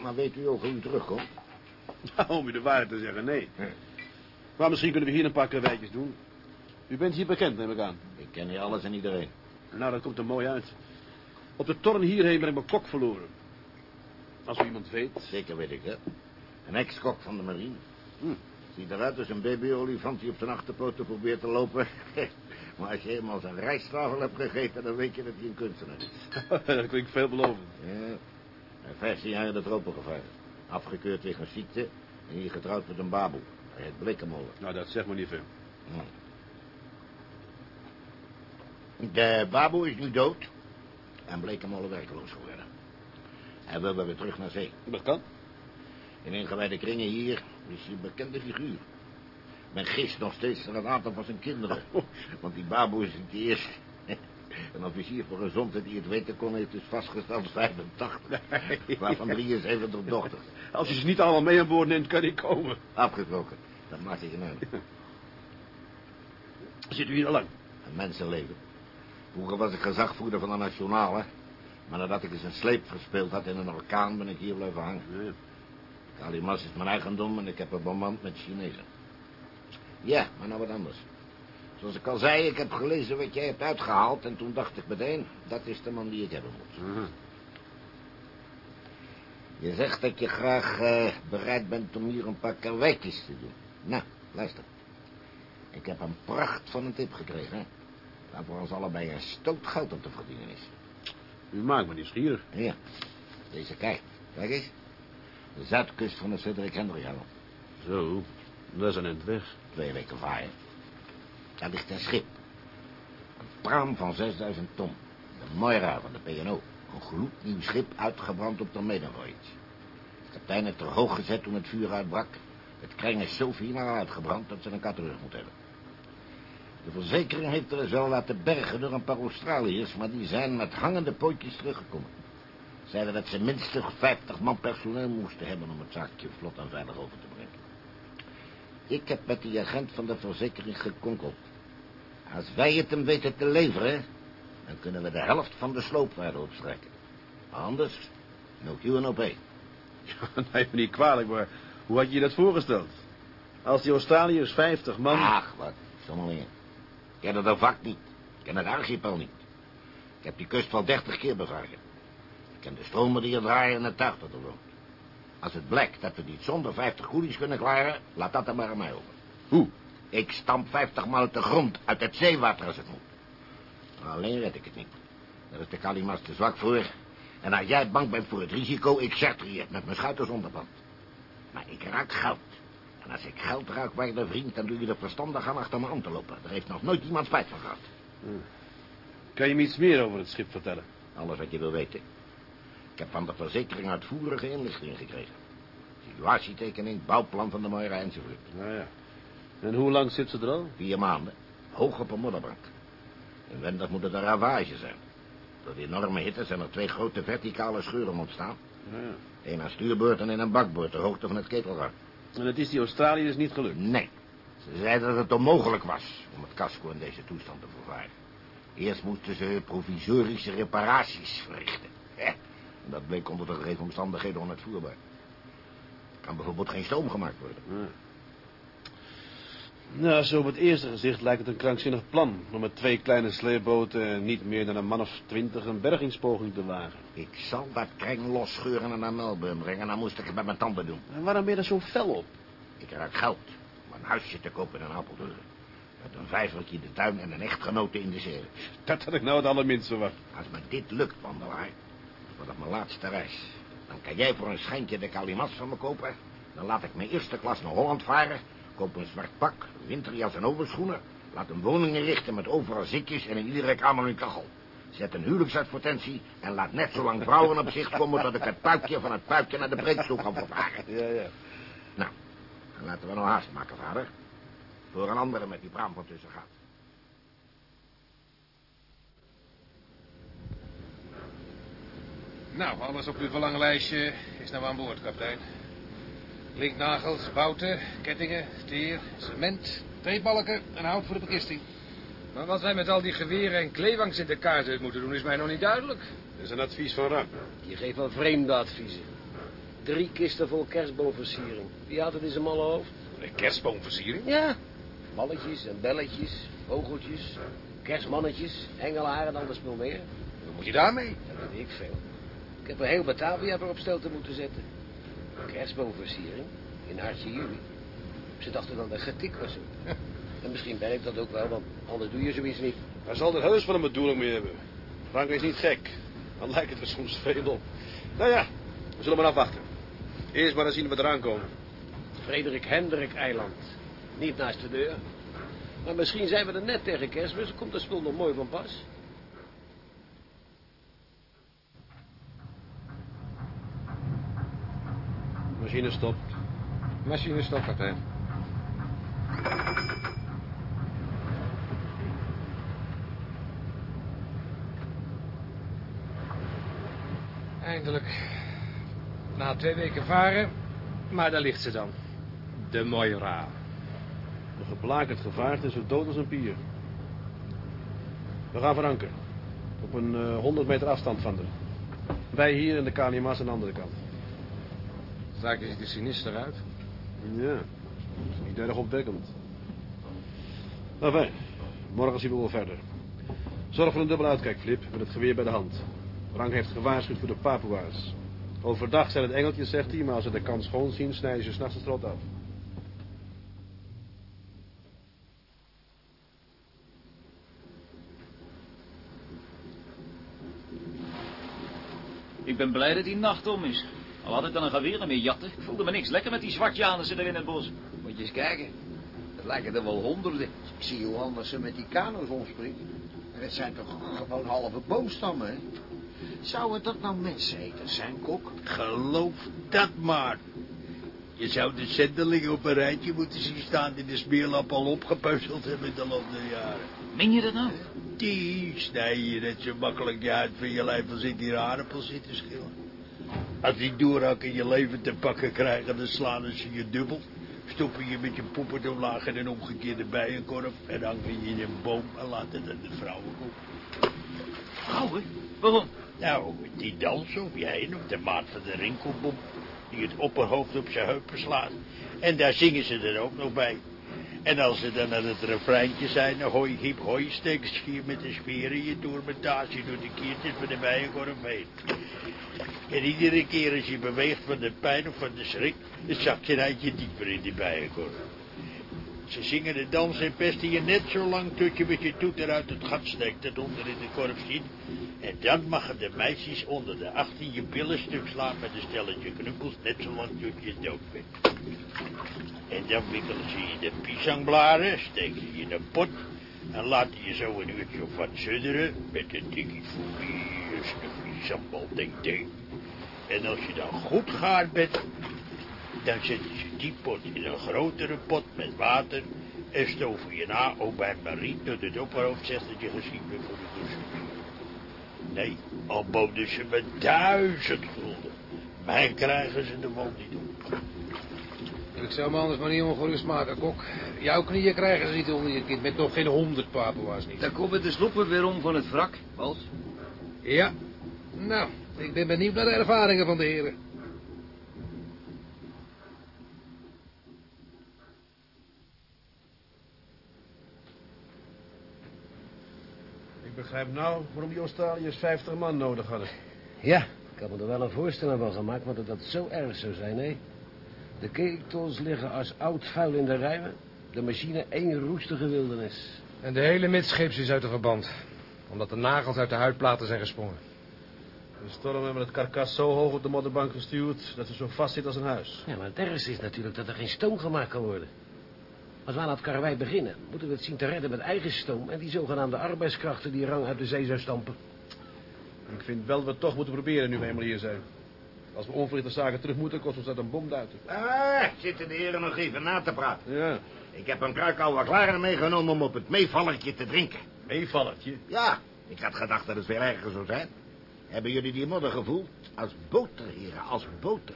Maar weet u ook hoe u terugkomt? Nou, om u de waarheid te zeggen, nee. Hm. Maar misschien kunnen we hier een paar karweitjes doen. U bent hier bekend, neem ik aan. Ik ken hier alles en iedereen. Nou, dat komt er mooi uit. Op de toren hierheen ben ik mijn kok verloren. Als u iemand weet. Zeker weet ik dat. Een ex-kok van de marine. Hm. Ziet eruit als een babyolifant die op zijn achterpoten probeert te lopen. maar als je eenmaal zijn rijsttafel hebt gegeten, dan weet je dat hij een kunstenaar is. dat klinkt veelbelovend. Ja. Heeft 15 jaar in de tropen gevaren. Afgekeurd wegens ziekte. En hier getrouwd met een baboe. Hij heet Blekemolen. Nou, dat zegt me niet veel. De baboe is nu dood. En Blekemolen werkeloos geworden. Hij wil wel weer terug naar zee. Dat kan. In ingewijde kringen hier is hij een bekende figuur. Men gist nog steeds naar het aantal van zijn kinderen. Want die baboe is niet de eerste. Een officier voor gezondheid die het weten kon, heeft dus vastgesteld 85. Waarvan 73 dochters. Als je ze niet allemaal mee aan boord neemt, kan ik komen. Afgesproken. Dat maakt ik een Zit u hier al lang? Een mensenleven. Vroeger was ik gezagvoerder van de Nationale. Maar nadat ik eens een sleep verspeeld had in een orkaan, ben ik hier blijven hangen. Ja. Kalimas is mijn eigendom en ik heb een bemand met Chinezen. Ja, maar nou wat anders. Zoals ik al zei, ik heb gelezen wat jij hebt uitgehaald... en toen dacht ik meteen, dat is de man die ik hebben moet. Aha. Je zegt dat je graag eh, bereid bent om hier een paar karweitjes te doen. Nou, luister. Ik heb een pracht van een tip gekregen, hè. Waar voor ons allebei een stoot goud op te verdienen is. U maakt me nieuwsgierig. Ja, deze kijk. Kijk eens. De zuidkust van de Frederik Hendrik Eiland. Zo, dat is een eind weg. Twee weken vaaien. Daar ligt een schip. Een praam van 6000 ton. De Moira van de P&O. Een gloednieuw schip uitgebrand op de Medenvoyage. De kapitein heeft er hoog gezet toen het vuur uitbrak. Het kreng is zo finaal uitgebrand dat ze een terug moet hebben. De verzekering heeft er wel laten bergen door een paar Australiërs... maar die zijn met hangende pootjes teruggekomen. Zeiden dat ze minstens 50 man personeel moesten hebben... om het zaakje vlot en veilig over te brengen. Ik heb met die agent van de verzekering gekonkeld. Als wij het hem weten te leveren... dan kunnen we de helft van de sloopwaarde opstrekken. Maar anders, no Q en OP. Ja, neem me niet kwalijk, maar hoe had je je dat voorgesteld? Als die Australiërs 50 man... Ach, wat, zomaar meer. Ken al vak niet. Ik ken het archipel niet. Ik heb die kust wel dertig keer bevaren. Ik ken de stromen die er draaien en het tuig dat er loopt. Als het blijkt dat we niet zonder 50 goedies kunnen klaren, laat dat dan maar aan mij over. Hoe? Ik stamp 50 maal de grond, uit het zeewater als het moet. Alleen red ik het niet. Daar is de Kalimas te zwak voor. En als jij bang bent voor het risico, ik charter je het met mijn schuiters onderband. Maar ik raak geld. En als ik geld raak, waarde vriend, dan doe je er verstandig aan achter me aan te lopen. Daar heeft nog nooit iemand spijt van gehad. Kan je me iets meer over het schip vertellen? Alles wat je wil weten. Ik heb van de verzekering uitvoerige inlichtingen gekregen. Situatietekening, bouwplan van de Moira enzovoort. Nou ja. En hoe lang zit ze er al? Vier maanden. Hoog op een modderbank. Inwendig moet het een ravage zijn. Door de enorme hitte zijn er twee grote verticale scheuren ontstaan. Ja. Eén aan stuurboord en één aan bakboord, de hoogte van het ketelrad. En het is die Australiërs niet gelukt? Nee. Ze zeiden dat het onmogelijk was om het casco in deze toestand te vervaren. Eerst moesten ze provisorische reparaties verrichten. En dat bleek onder de gegeven omstandigheden onuitvoerbaar. Er kan bijvoorbeeld geen stoom gemaakt worden. Ja. Nou, zo op het eerste gezicht lijkt het een krankzinnig plan... om met twee kleine sleepboten en niet meer dan een man of twintig... een bergingspoging te wagen. Ik zal dat kreng losscheuren en naar Melbourne brengen. Dan moest ik het met mijn tanden doen. En waarom ben je er zo fel op? Ik raak geld om een huisje te kopen in een Apeldoorn. Met een vijvertje in de tuin en een echtgenote in de zee. Dat had ik nou het allerminst verwacht. Als me dit lukt, wandelaar, wordt het mijn laatste reis. Dan kan jij voor een schijntje de Kalimas van me kopen. Dan laat ik mijn eerste klas naar Holland varen. Op een zwart pak, winterjas en overschoenen. Laat een woning inrichten met overal ziekjes en in iedere kamer een kachel. Zet een huwelijksadvertentie en laat net zo lang vrouwen op zich komen... dat ik het puikje van het puikje naar de breedstoel kan vervaren. Ja, ja. Nou, laten we nou haast maken, vader. Voor een andere met die braam van tussen gaat. Nou, alles op uw verlanglijstje is nou aan boord, kapitein. Linknagels, bouten, kettingen, teer, cement, treebalken en hout voor de bekisting. Maar wat wij met al die geweren en kleewangs in de kaart uit moeten doen, is mij nog niet duidelijk. Dat is een advies van rang. Je geeft wel vreemde adviezen. Drie kisten vol kerstboomversiering. Wie had het in zijn malle hoofd? Een kerstboomversiering? Ja. Balletjes en belletjes, vogeltjes, kerstmannetjes, engelaren en ander spul meer. Wat moet je daarmee? Dat weet ik veel. Ik heb een heel Batavia weer op stel te moeten zetten. Kerstboomversiering, in hartje juli. Ze dachten dan dat getik was. En misschien werkt dat ook wel, want anders doe je zoiets niet. Hij zal er heus wel een bedoeling mee hebben. Frank is niet gek. Dan lijkt het er soms veel op. Nou ja, we zullen maar afwachten. Eerst maar eens zien wat eraan komen. Frederik Hendrik Eiland. Niet naast de deur. Maar misschien zijn we er net tegen kerstmis. Komt dat spul nog mooi van pas. Machine stopt. Machine stop, kapitein. Eindelijk. Na twee weken varen, maar daar ligt ze dan. De Moira. Een geblakerd gevaarte is zo dood als een pier. We gaan van anker. Op een eh, 100 meter afstand van er. Wij hier en de Kalima's aan de andere kant. De zaak ziet er sinister uit. Ja, niet erg opwekkend. Nou fijn, morgen zien we wel verder. Zorg voor een dubbele uitkijk, Flip, met het geweer bij de hand. Rang heeft gewaarschuwd voor de Papua's. Overdag zijn het engeltjes, zegt hij, maar als ze de kans schoon zien, snijden ze s'nachts de strot af. Ik ben blij dat die nacht om is. Al had ik dan een geweer en meer jatten. Ik voelde me niks lekker met die zwartjanissen er in het bos. Moet je eens kijken. Het lijken er wel honderden. Ik zie hoe anders ze met die kano's omspringen. En het zijn toch gewoon halve boomstammen, hè? Zouden dat nou menseneters zijn, kok? Geloof dat maar. Je zou de zendelingen op een rijtje moeten zien staan... die de smeerlap al opgepuzzeld hebben de loop der jaren. Meen je dat nou? Die snij je net zo makkelijk je uit van je lijf als in die aardappel zitten schillen. Als die doorhakken je leven te pakken krijgen, dan slaan ze je dubbel. Stoppen je met je poepert omlaag in een omgekeerde bijenkorf... en hangen je in een boom en laten dan de vrouwen komen. Vrouwen? Waarom? Nou, die dansen op je heen op de maat van de rinkelbom... die het opperhoofd op zijn heupen slaat. En daar zingen ze er ook nog bij. En als ze dan aan het refreintje zijn, dan hoi, hip, hoi, steek schier met de speren je doormentage door de kiertjes van de bijenkorf heen. En iedere keer als je beweegt van de pijn of van de schrik, dan zak je eindje dieper in die bijenkorf. Ze zingen de dans en pesten je net zo lang tot je met je toeter uit het gat steekt dat onder in de korf zit. En dan mogen de meisjes onder de 18 je billen stuk slaan met een stelletje knuppels, net zo lang tot je dood bent. En dan wikkelen ze je de pisangblaren, steken je in een pot en laten je zo een uurtje of wat sudderen met een tikkie foelie, een stukje sambal, denk denk. En als je dan goed gaar bent, dan zetten ze die pot in een grotere pot met water en stoven je na ook bij Marie tot het opperhoofd zegt dat je gezien bent voor de douche. Nee, al boden ze me duizend gulden. Mij krijgen ze de mond niet op. Ik zou me anders maar niet ongerust maken, kok. Jouw knieën krijgen ze niet onder je kind, met nog geen honderd papua's niet. Daar komen de sloepen weer om van het wrak, Wals. Ja, nou, ik ben benieuwd naar de ervaringen van de heren. Ik begrijp nou waarom die Australiërs 50 man nodig hadden. Ja, ik had me er wel een voorstelling van gemaakt, maar dat dat zo erg zou zijn, hè. De ketels liggen als oud vuil in de rijmen. De machine één roestige wildernis. En de hele midscheeps is uit de verband. Omdat de nagels uit de huidplaten zijn gesprongen. De storm hebben het karkas zo hoog op de modderbank gestuurd... dat ze zo vast zit als een huis. Ja, maar het ergste is natuurlijk dat er geen stoom gemaakt kan worden. Als we aan het karwei beginnen, moeten we het zien te redden met eigen stoom... en die zogenaamde arbeidskrachten die rang uit de zee zou stampen. Ik vind wel dat we het toch moeten proberen nu we eenmaal hier zijn. Als we onverrichte zaken terug moeten, kost ons dat een bomduiten. Ah, zitten de heren nog even na te praten. Ja, Ik heb een kruik oude klaren meegenomen om op het meevallertje te drinken. meevallertje. Ja, ik had gedacht dat het veel erger zou zijn. Hebben jullie die modder gevoeld? Als boter, heren, als boter.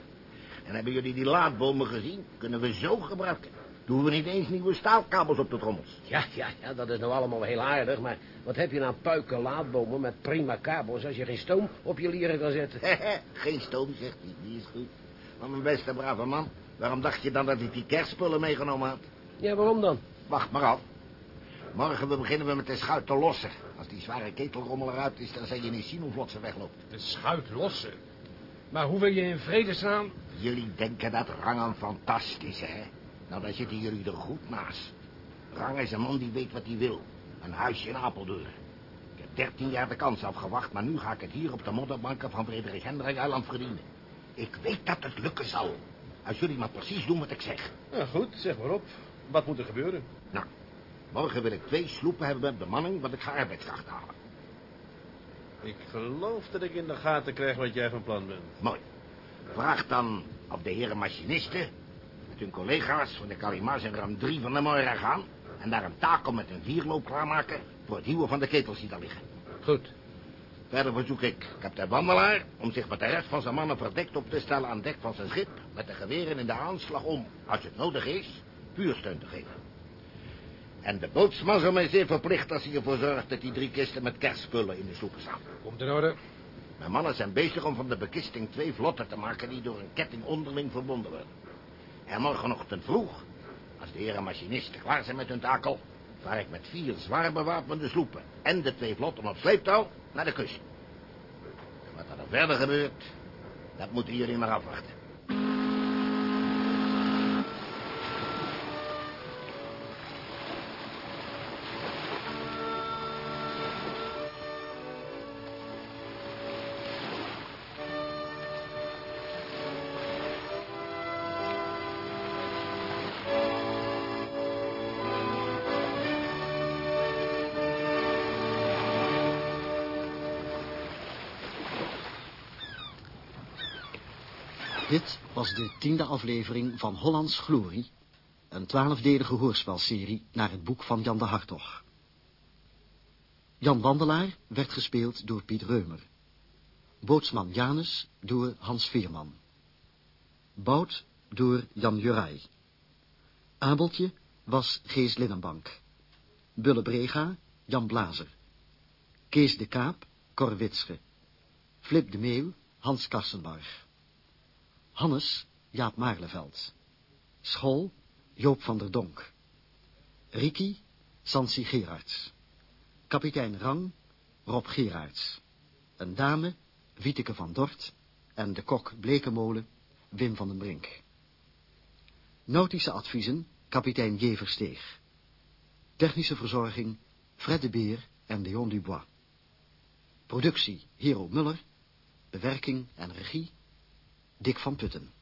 En hebben jullie die laadbomen gezien? Kunnen we zo gebruiken. Doen we niet eens nieuwe staalkabels op de trommels. Ja, ja, ja, dat is nou allemaal heel aardig, maar wat heb je nou puiken laadbomen met prima kabels als je geen stoom op je lieren kan zetten? Geen stoom, zegt hij. Die is goed. Maar mijn beste brave man, waarom dacht je dan dat ik die kerstspullen meegenomen had? Ja, waarom dan? Wacht maar af. Morgen we beginnen we met de schuit te lossen. Als die zware ketelrommel eruit is, dan zal je niet zien hoe vlot ze wegloopt. De schuit lossen. Maar hoe wil je in vredesnaam... Jullie denken dat Rangen fantastisch, hè? Nou, dan zitten jullie er goed naast. Rang is een man die weet wat hij wil. Een huisje in Apeldoorn. Ik heb dertien jaar de kans afgewacht, maar nu ga ik het hier op de modderbanken van Frederik Hendrik Eiland verdienen. Ik weet dat het lukken zal. Als jullie maar precies doen wat ik zeg. Ja, goed, zeg maar op. Wat moet er gebeuren? Nou, morgen wil ik twee sloepen hebben met bemanning, want ik ga arbeidskracht halen. Ik geloof dat ik in de gaten krijg wat jij van plan bent. Mooi. Vraag dan of de heren machinisten met hun collega's van de Kalimas en ram 3 van de morgen gaan... en daar een taak om met een vierloop klaarmaken voor het hieuwen van de ketels die daar liggen. Goed. Verder verzoek ik kapitein Wandelaar om zich met de rest van zijn mannen verdekt op te stellen aan dek van zijn schip... met de geweren in de aanslag om, als het nodig is, vuursteun te geven. En de bootsman zal mij zeer verplicht als hij ervoor zorgt dat die drie kisten met kerstspullen in de sloepen staan. Komt in orde. Mijn mannen zijn bezig om van de bekisting twee vlotten te maken die door een ketting onderling verbonden worden. En morgenochtend vroeg, als de heren machinisten klaar zijn met hun takel, vaar ik met vier zwaar bewapende sloepen en de twee vlotten op sleeptouw naar de kust. En wat er verder gebeurt, dat moeten jullie maar afwachten. Dit was de tiende aflevering van Hollands Glorie, een twaalfdelige hoorspelserie naar het boek van Jan de Hartog. Jan Wandelaar werd gespeeld door Piet Reumer. Bootsman Janus door Hans Veerman. Bout door Jan Jurij. Abeltje was Gees Linnenbank. Bulle Brega, Jan Blazer. Kees de Kaap, Cor Witsche. Flip de Meeuw, Hans Karsenbarg. Hannes, Jaap Maarleveld. School, Joop van der Donk. Riki, Sansi Gerards. Kapitein Rang, Rob Gerards. Een dame, Wieteke van Dort. En de kok Blekemolen, Wim van den Brink. Nautische adviezen, kapitein J. Versteeg. Technische verzorging, Fred de Beer en Leon Dubois. Productie, Hero Muller. Bewerking en regie, Dick van Putten.